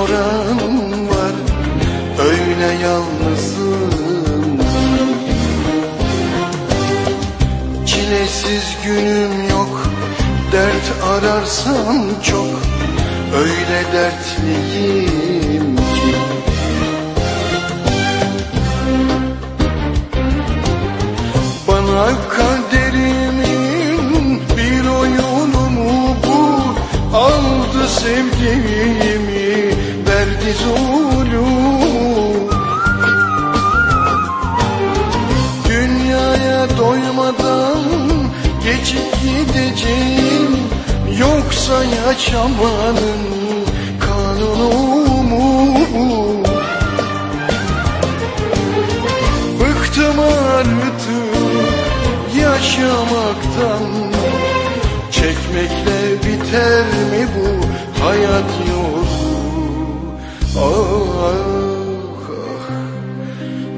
oranım var. Öyle yalnızım. Çilesiz günüm yok. Dert ararsam çok. Öyle dertliyim ki. Bana kaderimin bir oyunu mu bu Aldı sevgimi zulüm. Dünyaya doymadan geçip gideceğim Yoksa yaşamanın kanunu mu? Bu? Bıktım artık yaşamaktan. Çekmekle biter mi bu hayat yolu Ah ah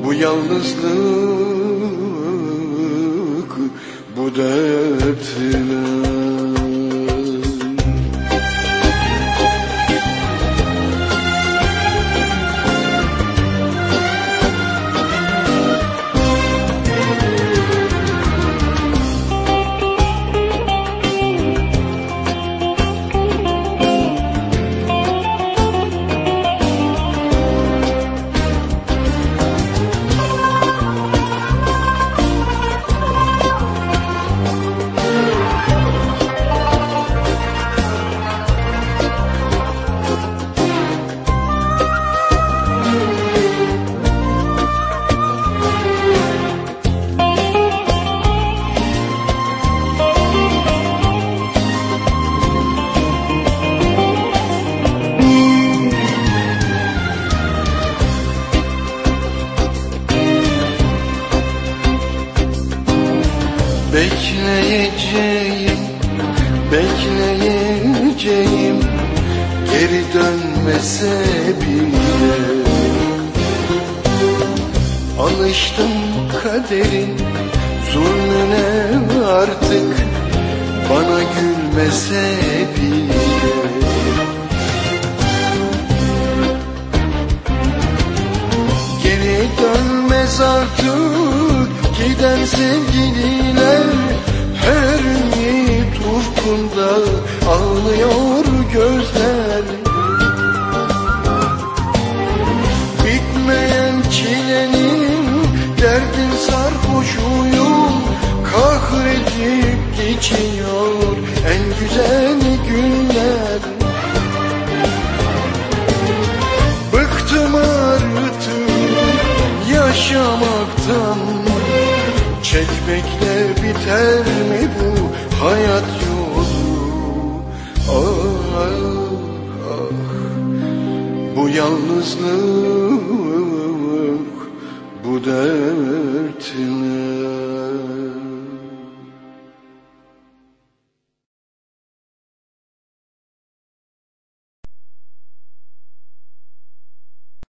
bu yalnızlık bu dertler Bekleyeceğim, bekleyeceğim. Geri dönmese bile. Alıştım kaderin zulmüne artık. Bana gülmese bile. Geri dönmez artık. Giden sevgililer Kahredip geçiyor en güzel günler. Bıktım artık yaşamaktan. Çekmekle biter mi bu hayat yolu? Ah ah ah. Bu yalnızlık bu dertler